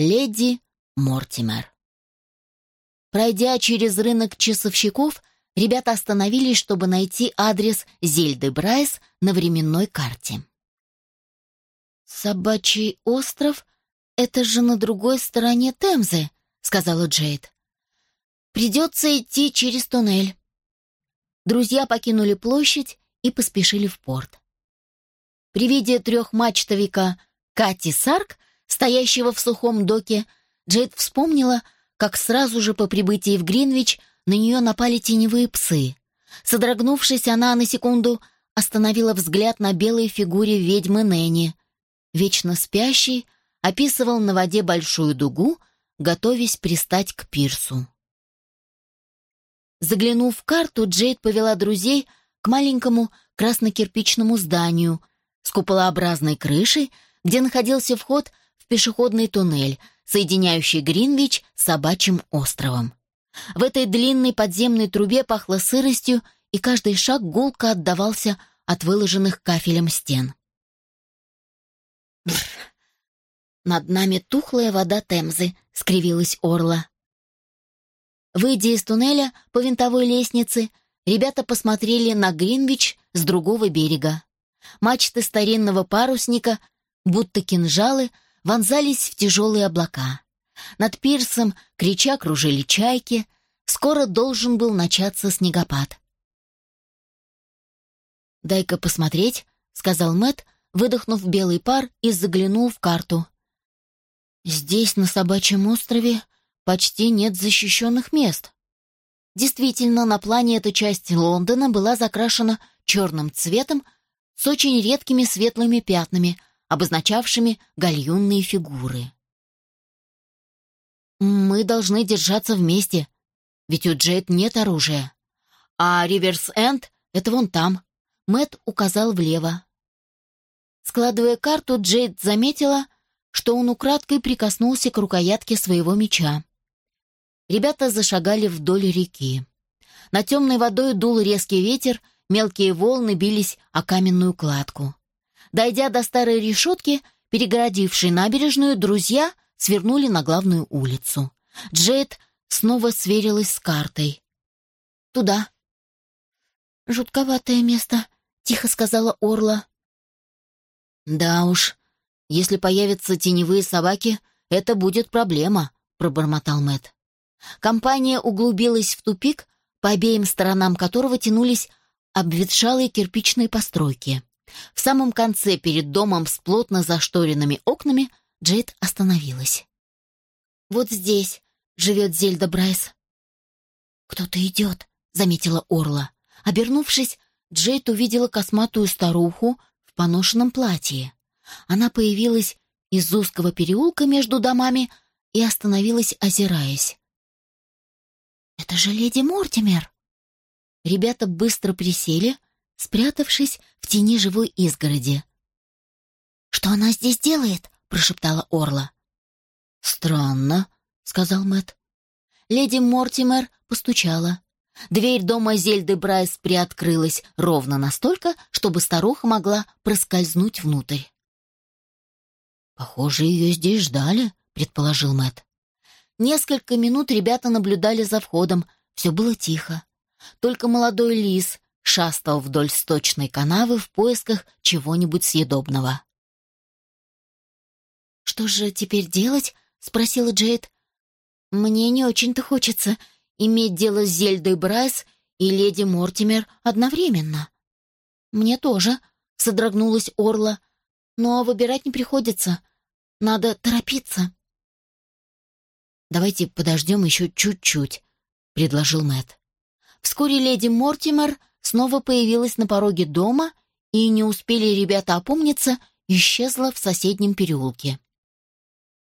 Леди Мортимер. Пройдя через рынок часовщиков, ребята остановились, чтобы найти адрес Зельды Брайс на временной карте. «Собачий остров — это же на другой стороне Темзы», — сказала Джейд. «Придется идти через туннель». Друзья покинули площадь и поспешили в порт. При виде трехмачтовика Кати Сарк, стоящего в сухом доке, Джейд вспомнила, как сразу же по прибытии в Гринвич на нее напали теневые псы. Содрогнувшись, она на секунду остановила взгляд на белой фигуре ведьмы Нэнни. Вечно спящий описывал на воде большую дугу, готовясь пристать к пирсу. Заглянув в карту, Джейд повела друзей к маленькому краснокирпичному зданию с куполообразной крышей, где находился вход пешеходный туннель, соединяющий Гринвич с собачьим островом. В этой длинной подземной трубе пахло сыростью, и каждый шаг гулко отдавался от выложенных кафелем стен. «Над нами тухлая вода Темзы», — скривилась Орла. Выйдя из туннеля по винтовой лестнице, ребята посмотрели на Гринвич с другого берега. Мачты старинного парусника, будто кинжалы, вонзались в тяжелые облака. Над пирсом, крича, кружили чайки. Скоро должен был начаться снегопад. «Дай-ка посмотреть», — сказал Мэт, выдохнув белый пар и заглянул в карту. «Здесь, на собачьем острове, почти нет защищенных мест». Действительно, на плане эта часть Лондона была закрашена черным цветом с очень редкими светлыми пятнами, обозначавшими гальюнные фигуры. Мы должны держаться вместе, ведь у Джейд нет оружия. А Риверс-Энд — это вон там. Мэт указал влево. Складывая карту, Джейд заметила, что он украдкой прикоснулся к рукоятке своего меча. Ребята зашагали вдоль реки. На темной водой дул резкий ветер, мелкие волны бились о каменную кладку. Дойдя до старой решетки, перегородившей набережную, друзья свернули на главную улицу. Джейд снова сверилась с картой. «Туда». «Жутковатое место», — тихо сказала Орла. «Да уж, если появятся теневые собаки, это будет проблема», — пробормотал Мэт. Компания углубилась в тупик, по обеим сторонам которого тянулись обветшалые кирпичные постройки. В самом конце, перед домом с плотно зашторенными окнами, Джейд остановилась. «Вот здесь живет Зельда Брайс». «Кто-то идет», — заметила Орла. Обернувшись, Джейд увидела косматую старуху в поношенном платье. Она появилась из узкого переулка между домами и остановилась, озираясь. «Это же леди Мортимер!» Ребята быстро присели, спрятавшись в тени живой изгороди. «Что она здесь делает?» прошептала Орла. Странно, сказал Мэт. Леди Мортимер постучала. Дверь дома Зельды Брайс приоткрылась ровно настолько, чтобы старуха могла проскользнуть внутрь. Похоже, ее здесь ждали, предположил Мэт. Несколько минут ребята наблюдали за входом. Все было тихо. Только молодой лис шастал вдоль сточной канавы в поисках чего-нибудь съедобного. «Что же теперь делать?» — спросила Джейд. «Мне не очень-то хочется иметь дело с Зельдой Брайс и леди Мортимер одновременно». «Мне тоже», — содрогнулась Орла. «Но выбирать не приходится. Надо торопиться». «Давайте подождем еще чуть-чуть», — предложил Мэт. Вскоре леди Мортимер снова появилась на пороге дома, и не успели ребята опомниться, исчезла в соседнем переулке.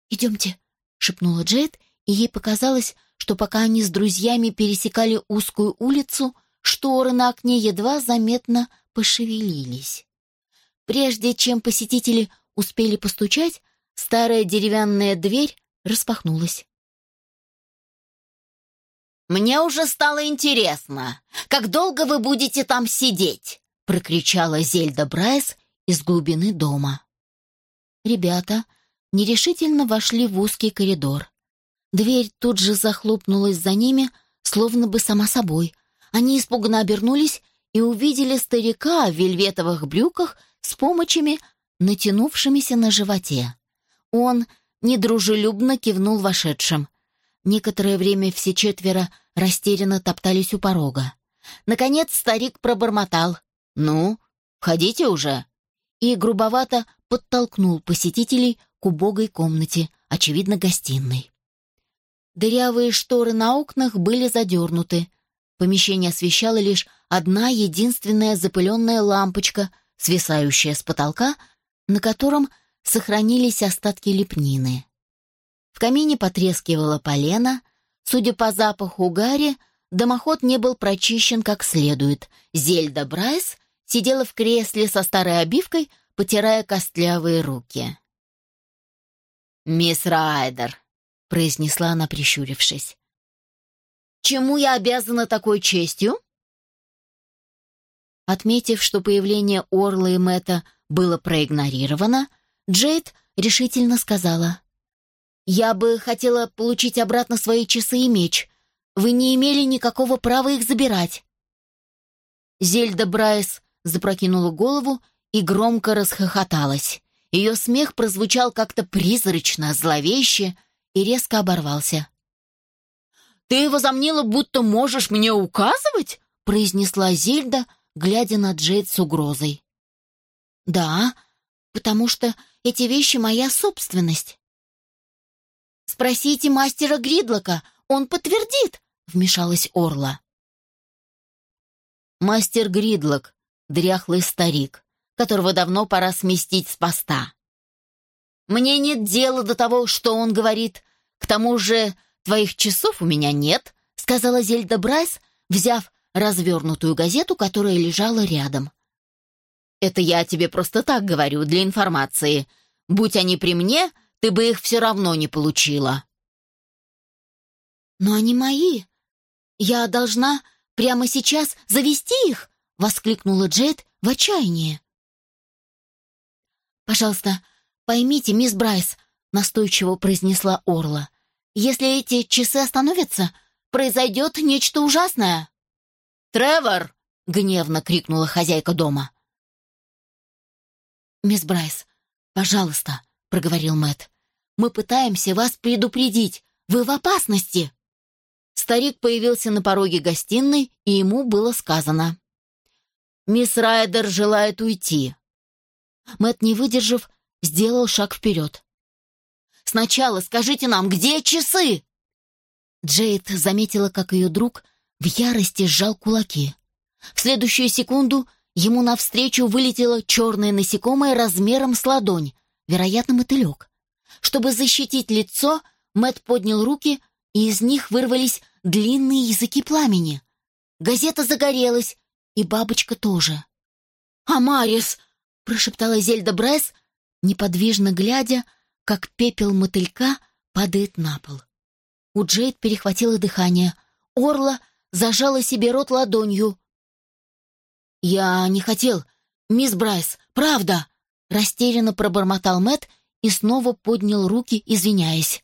«Идемте», — шепнула Джейд, и ей показалось, что пока они с друзьями пересекали узкую улицу, шторы на окне едва заметно пошевелились. Прежде чем посетители успели постучать, старая деревянная дверь распахнулась. «Мне уже стало интересно, как долго вы будете там сидеть?» — прокричала Зельда Брайс из глубины дома. Ребята нерешительно вошли в узкий коридор. Дверь тут же захлопнулась за ними, словно бы сама собой. Они испуганно обернулись и увидели старика в вельветовых брюках с помощами, натянувшимися на животе. Он недружелюбно кивнул вошедшим. Некоторое время все четверо растерянно топтались у порога. Наконец старик пробормотал. «Ну, входите уже!» И грубовато подтолкнул посетителей к убогой комнате, очевидно, гостиной. Дырявые шторы на окнах были задернуты. Помещение освещала лишь одна единственная запыленная лампочка, свисающая с потолка, на котором сохранились остатки лепнины. В камине потрескивало полено. Судя по запаху гари, дымоход не был прочищен как следует. Зельда Брайс сидела в кресле со старой обивкой, потирая костлявые руки. «Мисс Райдер», — произнесла она, прищурившись. «Чему я обязана такой честью?» Отметив, что появление Орла и Мэтта было проигнорировано, Джейд решительно сказала. «Я бы хотела получить обратно свои часы и меч. Вы не имели никакого права их забирать». Зельда Брайс запрокинула голову и громко расхохоталась. Ее смех прозвучал как-то призрачно, зловеще и резко оборвался. «Ты возомнила, будто можешь мне указывать?» произнесла Зельда, глядя на Джейд с угрозой. «Да, потому что эти вещи моя собственность». «Спросите мастера Гридлока, он подтвердит», — вмешалась Орла. Мастер Гридлок, дряхлый старик, которого давно пора сместить с поста. Мне нет дела до того, что он говорит. К тому же твоих часов у меня нет, сказала Зельда Брайс, взяв развернутую газету, которая лежала рядом. Это я тебе просто так говорю, для информации. Будь они при мне, ты бы их все равно не получила. Но они мои. Я должна прямо сейчас завести их, воскликнула Джет в отчаянии. Пожалуйста, поймите, мисс Брайс, настойчиво произнесла Орла. Если эти часы остановятся, произойдет нечто ужасное. Тревор! гневно крикнула хозяйка дома. «Мисс Брайс, пожалуйста», — проговорил Мэт. «Мы пытаемся вас предупредить. Вы в опасности!» Старик появился на пороге гостиной, и ему было сказано. «Мисс Райдер желает уйти». Мэт, не выдержав, сделал шаг вперед. «Сначала скажите нам, где часы?» Джейд заметила, как ее друг в ярости сжал кулаки. В следующую секунду Ему навстречу вылетело черное насекомое размером с ладонь, вероятно, мотылек. Чтобы защитить лицо, Мэт поднял руки, и из них вырвались длинные языки пламени. Газета загорелась, и бабочка тоже. «Амарис!» — прошептала Зельда Брайс, неподвижно глядя, как пепел мотылька падает на пол. У Джейд перехватило дыхание. Орла зажала себе рот ладонью. «Я не хотел. Мисс Брайс, правда!» Растерянно пробормотал Мэт и снова поднял руки, извиняясь.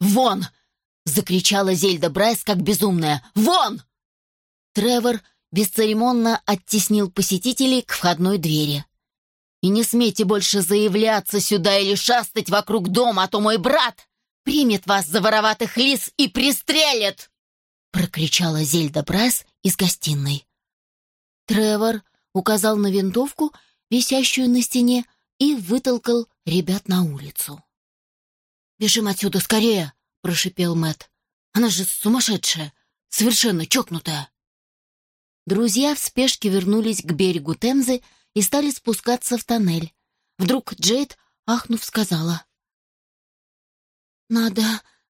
«Вон!» — закричала Зельда Брайс, как безумная. «Вон!» Тревор бесцеремонно оттеснил посетителей к входной двери. «И не смейте больше заявляться сюда или шастать вокруг дома, а то мой брат примет вас за вороватых лис и пристрелит!» — прокричала Зельда Брайс из гостиной. Тревор указал на винтовку, висящую на стене, и вытолкал ребят на улицу. «Бежим отсюда скорее!» — прошипел Мэт. «Она же сумасшедшая, совершенно чокнутая!» Друзья в спешке вернулись к берегу Темзы и стали спускаться в тоннель. Вдруг Джейд, ахнув, сказала. «Надо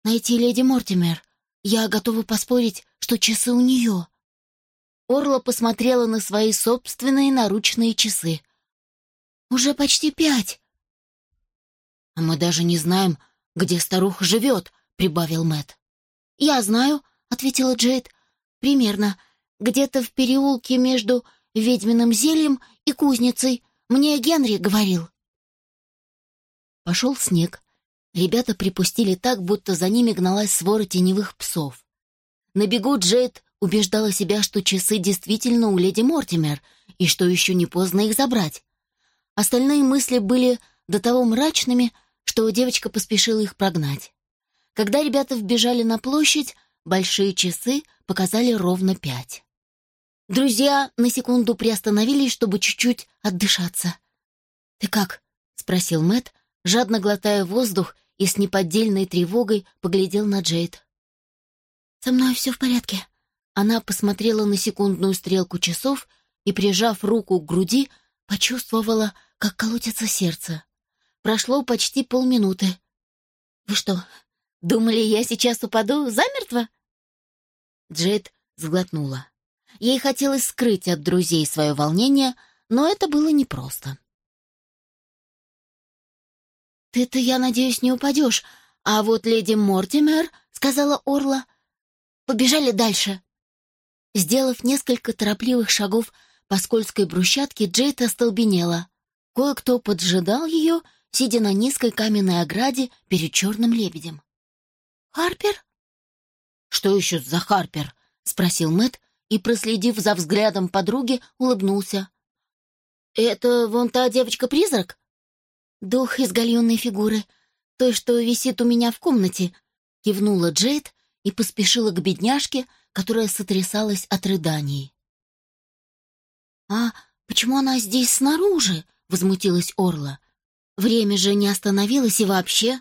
найти леди Мортимер. Я готова поспорить, что часы у нее. Орла посмотрела на свои собственные наручные часы. «Уже почти пять!» «А мы даже не знаем, где старуха живет», — прибавил Мэт. «Я знаю», — ответила Джейд. «Примерно. Где-то в переулке между ведьминым зельем и кузницей. Мне Генри говорил». Пошел снег, Ребята припустили так, будто за ними гналась свора теневых псов. На бегу Джейд убеждала себя, что часы действительно у леди Мортимер, и что еще не поздно их забрать. Остальные мысли были до того мрачными, что девочка поспешила их прогнать. Когда ребята вбежали на площадь, большие часы показали ровно пять. Друзья на секунду приостановились, чтобы чуть-чуть отдышаться. «Ты как?» — спросил Мэт, жадно глотая воздух и с неподдельной тревогой поглядел на Джейд. «Со мной все в порядке». Она посмотрела на секундную стрелку часов и, прижав руку к груди, почувствовала, как колотится сердце. Прошло почти полминуты. «Вы что, думали, я сейчас упаду замертво?» Джейд сглотнула. Ей хотелось скрыть от друзей свое волнение, но это было непросто. «Ты-то, я надеюсь, не упадешь, а вот леди Мортимер», — сказала Орла, — «побежали дальше». Сделав несколько торопливых шагов по скользкой брусчатке, Джейд остолбенела. Кое-кто поджидал ее сидя на низкой каменной ограде перед черным лебедем. «Харпер?» «Что еще за Харпер?» — спросил Мэт и, проследив за взглядом подруги, улыбнулся. «Это вон та девочка-призрак?» «Дух из гальонной фигуры, той, что висит у меня в комнате», — кивнула Джейд и поспешила к бедняжке, которая сотрясалась от рыданий. «А почему она здесь снаружи?» — возмутилась Орла. Время же не остановилось и вообще.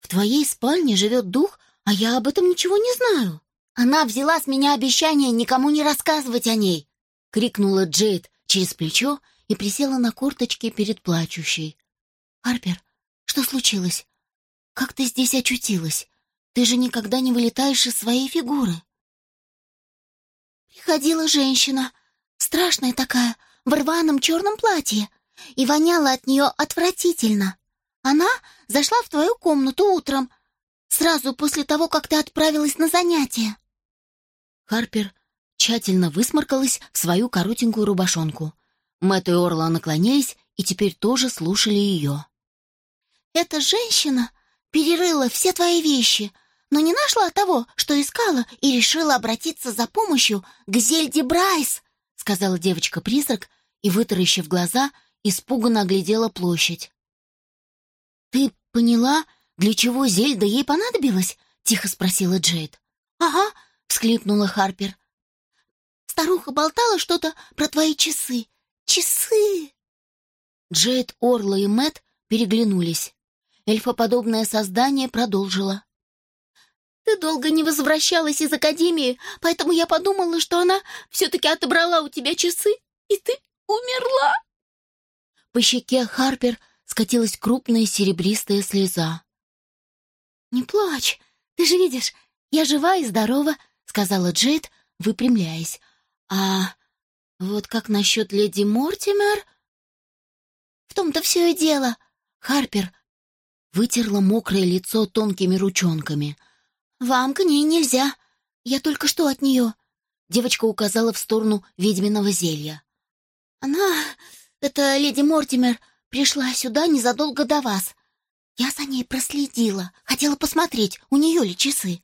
В твоей спальне живет дух, а я об этом ничего не знаю. Она взяла с меня обещание никому не рассказывать о ней, крикнула Джейд через плечо и присела на корточки перед плачущей. Харпер, что случилось? Как ты здесь очутилась? Ты же никогда не вылетаешь из своей фигуры. Приходила женщина, страшная такая, в рваном черном платье и воняла от нее отвратительно. Она зашла в твою комнату утром, сразу после того, как ты отправилась на занятия. Харпер тщательно высморкалась в свою коротенькую рубашонку. Мэтт и Орла наклонились и теперь тоже слушали ее. «Эта женщина перерыла все твои вещи, но не нашла того, что искала, и решила обратиться за помощью к Зельде Брайс», сказала девочка-призрак и, вытаращив глаза, испуганно оглядела площадь. «Ты поняла, для чего Зельда ей понадобилась?» — тихо спросила Джейд. «Ага», — всклипнула Харпер. «Старуха болтала что-то про твои часы. Часы!» Джейд, Орла и Мэт переглянулись. Эльфоподобное создание продолжило. «Ты долго не возвращалась из Академии, поэтому я подумала, что она все-таки отобрала у тебя часы, и ты умерла!» По щеке Харпер скатилась крупная серебристая слеза. «Не плачь, ты же видишь, я жива и здорова», — сказала Джейд, выпрямляясь. «А вот как насчет леди Мортимер?» «В том-то все и дело», — Харпер вытерла мокрое лицо тонкими ручонками. «Вам к ней нельзя. Я только что от нее». Девочка указала в сторону ведьминого зелья. «Она эта леди Мортимер пришла сюда незадолго до вас. Я за ней проследила, хотела посмотреть, у нее ли часы.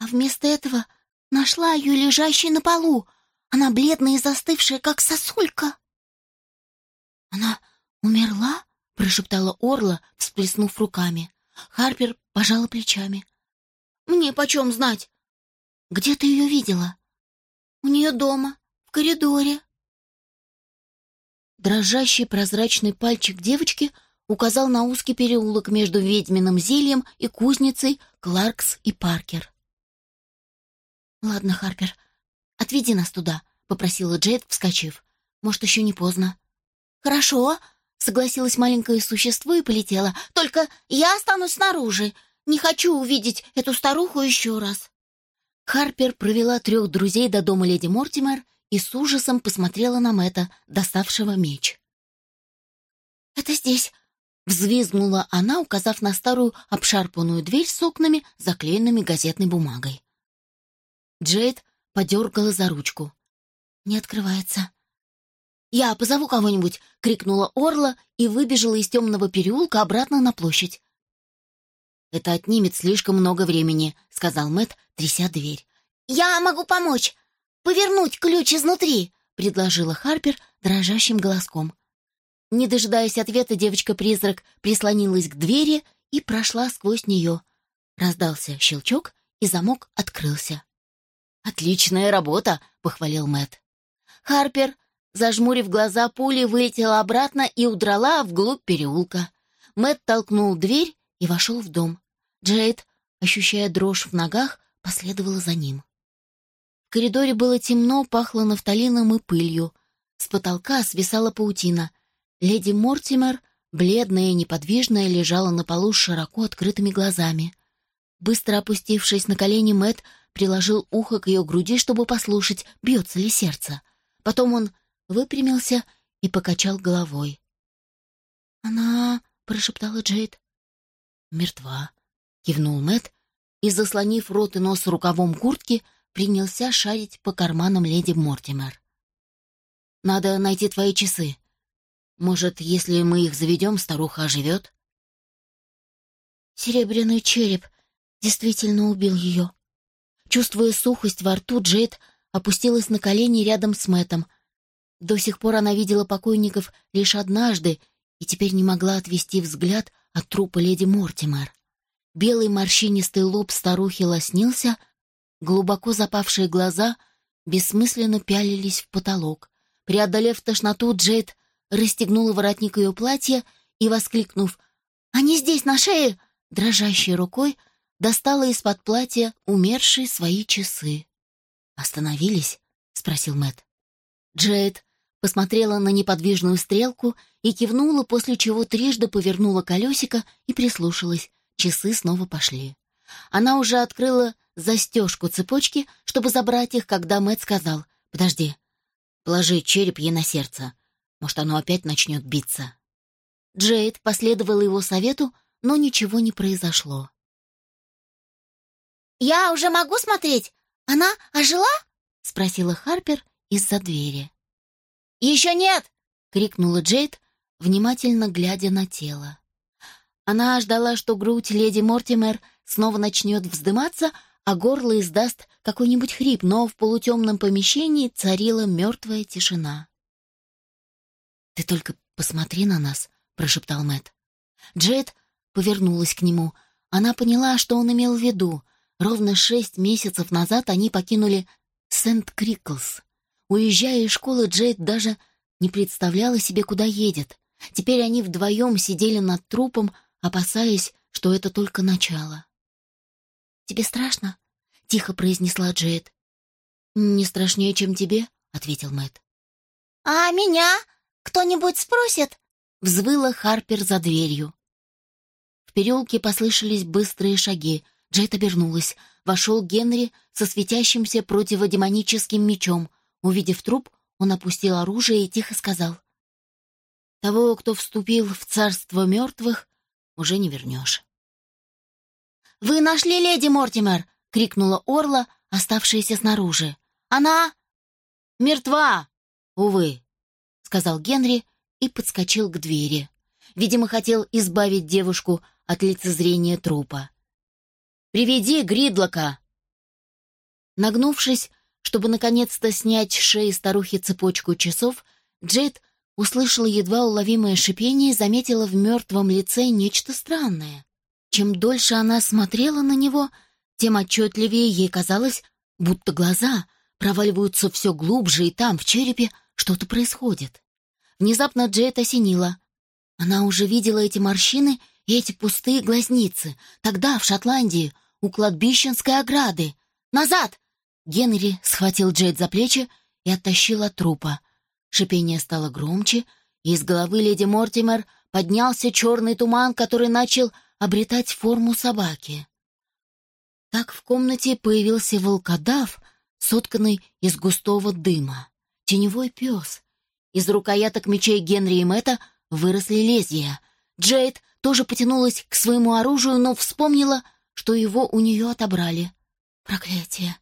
А вместо этого нашла ее лежащей на полу. Она бледная и застывшая, как сосулька. «Она умерла?» — прошептала Орла, всплеснув руками. Харпер пожала плечами. «Мне почем знать?» «Где ты ее видела?» «У нее дома, в коридоре», Дрожащий прозрачный пальчик девочки указал на узкий переулок между ведьминым зельем и кузницей Кларкс и Паркер. «Ладно, Харпер, отведи нас туда», — попросила Джейд, вскочив. «Может, еще не поздно». «Хорошо», — согласилась маленькое существо и полетела. «Только я останусь снаружи. Не хочу увидеть эту старуху еще раз». Харпер провела трех друзей до дома леди Мортимер и с ужасом посмотрела на Мэтта, доставшего меч. «Это здесь!» — взвизгнула она, указав на старую обшарпанную дверь с окнами, заклеенными газетной бумагой. Джейд подергала за ручку. «Не открывается». «Я позову кого-нибудь!» — крикнула Орла и выбежала из темного переулка обратно на площадь. «Это отнимет слишком много времени», — сказал Мэт, тряся дверь. «Я могу помочь! Повернуть ключ изнутри!» — предложила Харпер дрожащим голоском. Не дожидаясь ответа, девочка-призрак прислонилась к двери и прошла сквозь нее. Раздался щелчок, и замок открылся. «Отличная работа!» — похвалил Мэт. Харпер, зажмурив глаза, пулей вылетела обратно и удрала вглубь переулка. Мэт толкнул дверь и вошел в дом. Джейд, ощущая дрожь в ногах, последовала за ним. Коридоре было темно, пахло нафталином и пылью. С потолка свисала паутина. Леди Мортимер, бледная и неподвижная, лежала на полу с широко открытыми глазами. Быстро опустившись на колени, Мэт приложил ухо к ее груди, чтобы послушать, бьется ли сердце. Потом он выпрямился и покачал головой. «Она...» — прошептала Джейд. «Мертва», — кивнул Мэт и, заслонив рот и нос рукавом куртки, принялся шарить по карманам леди Мортимер. «Надо найти твои часы. Может, если мы их заведем, старуха оживет?» Серебряный череп действительно убил ее. Чувствуя сухость во рту, Джейд опустилась на колени рядом с Мэтом. До сих пор она видела покойников лишь однажды и теперь не могла отвести взгляд от трупа леди Мортимер. Белый морщинистый лоб старухи лоснился, глубоко запавшие глаза бессмысленно пялились в потолок. Преодолев тошноту, Джейд расстегнула воротник ее платья и, воскликнув «Они здесь, на шее!» дрожащей рукой достала из-под платья умершие свои часы. «Остановились?» — спросил Мэт. Джейд посмотрела на неподвижную стрелку и кивнула, после чего трижды повернула колесико и прислушалась. Часы снова пошли. Она уже открыла застежку цепочки, чтобы забрать их, когда Мэт сказал «Подожди, положи череп ей на сердце. Может, оно опять начнет биться». Джейд последовала его совету, но ничего не произошло. «Я уже могу смотреть? Она ожила?» — спросила Харпер из-за двери. «Еще нет!» — крикнула Джейд, внимательно глядя на тело. Она ждала, что грудь леди Мортимер снова начнет вздыматься, а горло издаст какой-нибудь хрип, но в полутемном помещении царила мертвая тишина. «Ты только посмотри на нас», — прошептал Мэт. Джейд повернулась к нему. Она поняла, что он имел в виду. Ровно шесть месяцев назад они покинули Сент-Криклс. Уезжая из школы, Джейд даже не представляла себе, куда едет. Теперь они вдвоем сидели над трупом, опасаясь, что это только начало. «Тебе страшно?» — тихо произнесла Джейд. «Не страшнее, чем тебе», — ответил Мэт. «А меня кто-нибудь спросит?» — взвыла Харпер за дверью. В переулке послышались быстрые шаги. Джет обернулась. Вошел Генри со светящимся противодемоническим мечом. Увидев труп, он опустил оружие и тихо сказал. «Того, кто вступил в царство мертвых, уже не вернешь». «Вы нашли леди Мортимер!» — крикнула Орла, оставшаяся снаружи. «Она...» «Мертва, увы», — сказал Генри и подскочил к двери. Видимо, хотел избавить девушку от лицезрения трупа. Приведи Гридлока!» Нагнувшись, чтобы наконец-то снять с шеи старухи цепочку часов, Джейд услышала едва уловимое шипение и заметила в мертвом лице нечто странное. Чем дольше она смотрела на него, тем отчетливее ей казалось, будто глаза проваливаются все глубже, и там, в черепе, что-то происходит. Внезапно Джейд осенила. Она уже видела эти морщины и эти пустые глазницы, тогда, в Шотландии, у кладбищенской ограды. Назад!» Генри схватил Джейд за плечи и оттащил от трупа. Шипение стало громче, и из головы леди Мортимер поднялся черный туман, который начал обретать форму собаки. Так в комнате появился волкодав, сотканный из густого дыма. Теневой пес. Из рукояток мечей Генри и Мэтта выросли лезвия. Джейд тоже потянулась к своему оружию, но вспомнила, что его у нее отобрали. Проклятие!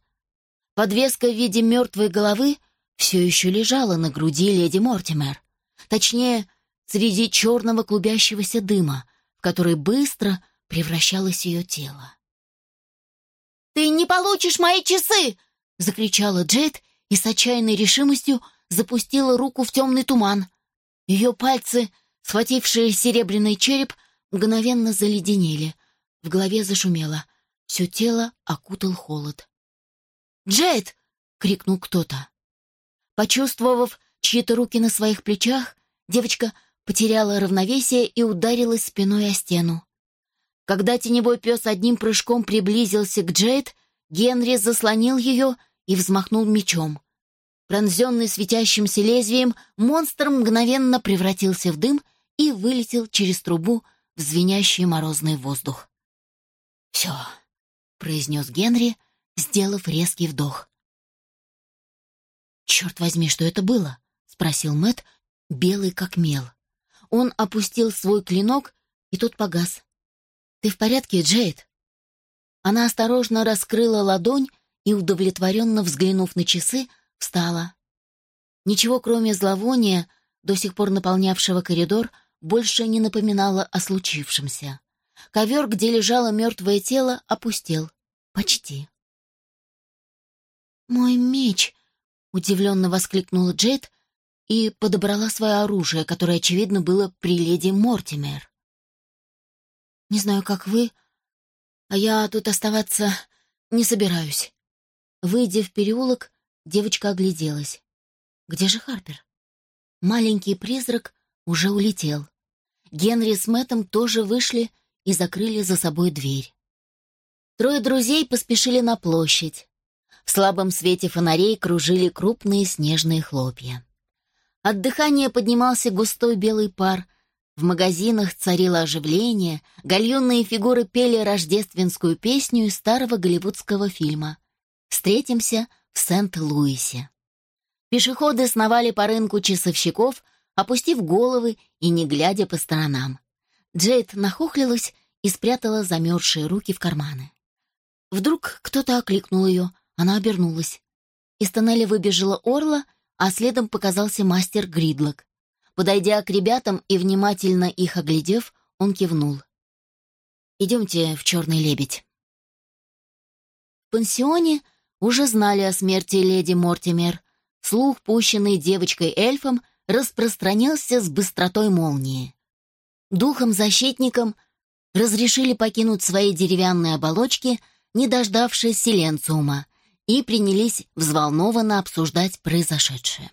Подвеска в виде мертвой головы все еще лежала на груди леди Мортимер. Точнее, среди черного клубящегося дыма, в который быстро превращалось ее тело. «Ты не получишь мои часы!» — закричала Джейд и с отчаянной решимостью запустила руку в темный туман. Ее пальцы, схватившие серебряный череп, мгновенно заледенели. В голове зашумело. Все тело окутал холод. «Джейд!» — крикнул кто-то. Почувствовав чьи-то руки на своих плечах, девочка потеряла равновесие и ударилась спиной о стену. Когда теневой пес одним прыжком приблизился к Джейд, Генри заслонил ее и взмахнул мечом. Пронзенный светящимся лезвием, монстр мгновенно превратился в дым и вылетел через трубу в звенящий морозный воздух. «Все», — произнес Генри, сделав резкий вдох. «Черт возьми, что это было?» — спросил Мэт, белый как мел. Он опустил свой клинок, и тот погас. «Ты в порядке, Джейд?» Она осторожно раскрыла ладонь и, удовлетворенно взглянув на часы, встала. Ничего, кроме зловония, до сих пор наполнявшего коридор, больше не напоминало о случившемся. Ковер, где лежало мертвое тело, опустел. Почти. «Мой меч!» — удивленно воскликнула Джейд и подобрала свое оружие, которое, очевидно, было при леди Мортимер. Не знаю, как вы, а я тут оставаться не собираюсь. Выйдя в переулок, девочка огляделась. Где же Харпер? Маленький призрак уже улетел. Генри с Мэттом тоже вышли и закрыли за собой дверь. Трое друзей поспешили на площадь. В слабом свете фонарей кружили крупные снежные хлопья. От дыхания поднимался густой белый пар, в магазинах царило оживление, гальюнные фигуры пели рождественскую песню из старого голливудского фильма «Встретимся в Сент-Луисе». Пешеходы сновали по рынку часовщиков, опустив головы и не глядя по сторонам. Джейд нахохлилась и спрятала замерзшие руки в карманы. Вдруг кто-то окликнул ее, она обернулась. Из тоннеля выбежала Орла, а следом показался мастер Гридлок. Подойдя к ребятам и внимательно их оглядев, он кивнул. «Идемте в «Черный лебедь». В пансионе уже знали о смерти леди Мортимер. Слух, пущенный девочкой-эльфом, распространился с быстротой молнии. Духом-защитникам разрешили покинуть свои деревянные оболочки, не дождавшись силенциума, и принялись взволнованно обсуждать произошедшее.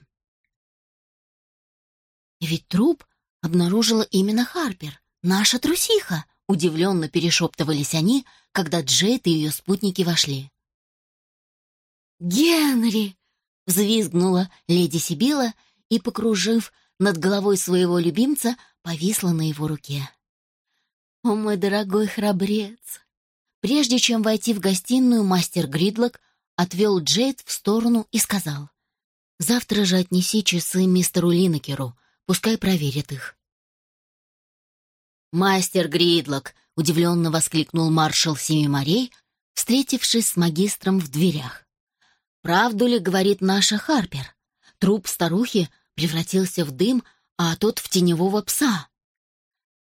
«Ведь труп обнаружила именно Харпер, наша трусиха», — удивленно перешептывались они, когда Джейд и ее спутники вошли. «Генри!» — взвизгнула леди Сибила и, покружив над головой своего любимца, повисла на его руке. «О, мой дорогой храбрец!» Прежде чем войти в гостиную, мастер Гридлок отвел Джейд в сторону и сказал, «Завтра же отнеси часы мистеру Линнекеру, Пускай проверят их. «Мастер Гридлок!» — удивленно воскликнул маршал Семи морей, встретившись с магистром в дверях. «Правду ли, — говорит наша Харпер, — труп старухи превратился в дым, а тот в теневого пса?»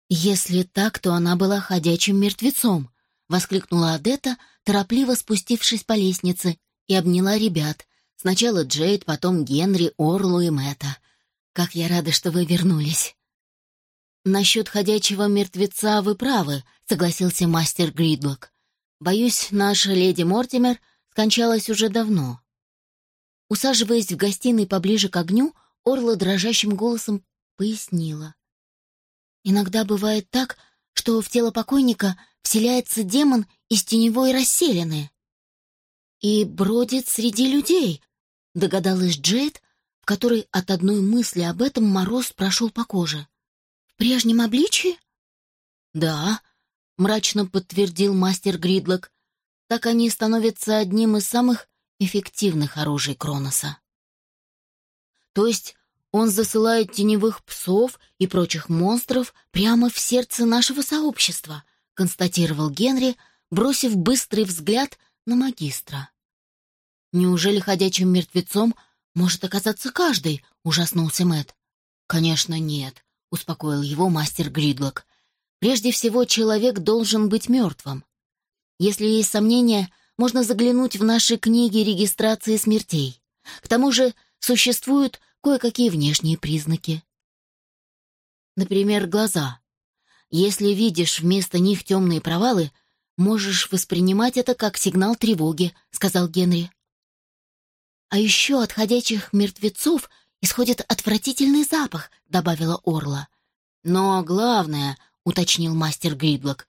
«Если так, то она была ходячим мертвецом», — воскликнула Адетта, торопливо спустившись по лестнице, и обняла ребят. Сначала Джейд, потом Генри, Орлу и Мэтта. Как я рада, что вы вернулись. Насчет ходячего мертвеца вы правы, согласился мастер Гридлок. Боюсь, наша леди Мортимер скончалась уже давно. Усаживаясь в гостиной поближе к огню, Орла дрожащим голосом пояснила. Иногда бывает так, что в тело покойника вселяется демон из теневой расселены. И бродит среди людей, догадалась Джейд, в которой от одной мысли об этом мороз прошел по коже. «В прежнем обличии?» «Да», — мрачно подтвердил мастер Гридлок. «Так они становятся одним из самых эффективных оружий Кроноса». «То есть он засылает теневых псов и прочих монстров прямо в сердце нашего сообщества», констатировал Генри, бросив быстрый взгляд на магистра. «Неужели ходячим мертвецом может оказаться каждый», — ужаснулся Мэт. «Конечно, нет», — успокоил его мастер Гридлок. Прежде всего, человек должен быть мертвым. Если есть сомнения, можно заглянуть в наши книги регистрации смертей. К тому же существуют кое-какие внешние признаки. Например, глаза. Если видишь вместо них темные провалы, можешь воспринимать это как сигнал тревоги, сказал Генри. А еще от ходячих мертвецов исходит отвратительный запах, добавила Орла. Но главное, уточнил мастер Гриблок,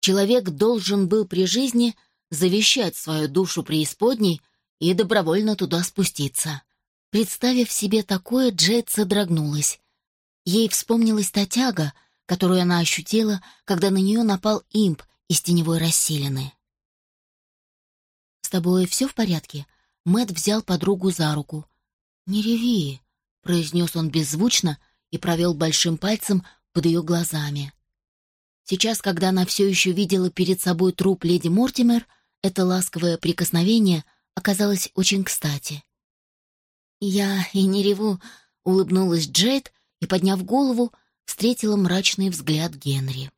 человек должен был при жизни завещать свою душу преисподней и добровольно туда спуститься. Представив себе такое, Джейд содрогнулась. Ей вспомнилась та тяга, которую она ощутила, когда на нее напал имп из теневой расселины. «С тобой все в порядке?» Мэт взял подругу за руку. «Не реви», — произнес он беззвучно и провел большим пальцем под ее глазами. Сейчас, когда она все еще видела перед собой труп леди Мортимер, это ласковое прикосновение оказалось очень кстати. «Я и не реву», — улыбнулась Джейд и, подняв голову, встретила мрачный взгляд Генри.